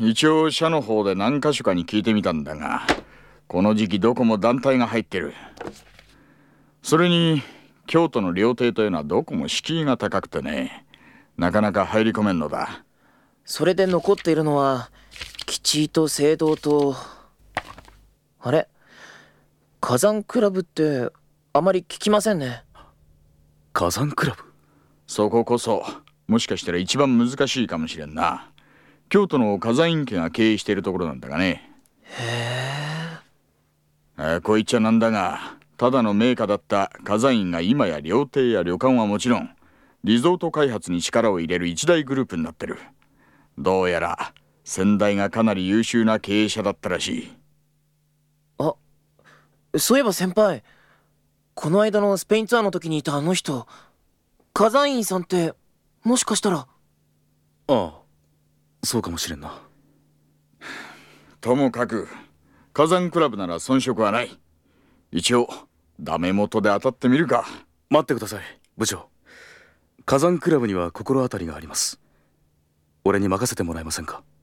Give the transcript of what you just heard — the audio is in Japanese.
一応社の方で何か所かに聞いてみたんだがこの時期どこも団体が入ってる。それに京都の料亭というのはどこも敷居が高くてねなかなか入り込めんのだ。それで残っているのは吉井と聖堂とあれ？火山クラブってあまり聞きませんね。火山クラブ？そここそもしかしたら一番難しいかもしれんな京都の火山院家が経営しているところなんだがね。へえ。ーこう言っちゃなんだがただの名家だった火山院が今や料亭や旅館はもちろんリゾート開発に力を入れる一大グループになってる。どうやら先代がかなり優秀な経営者だったらしい。えそういえば先輩この間のスペインツアーの時にいたあの人火山院さんってもしかしたら。ああそうかもしれんな。ともかく火山クラブなら遜色はない。一応ダメ元で当たってみるか。待ってください部長。火山クラブには心当たりがあります。俺に任せてもらえませんか？先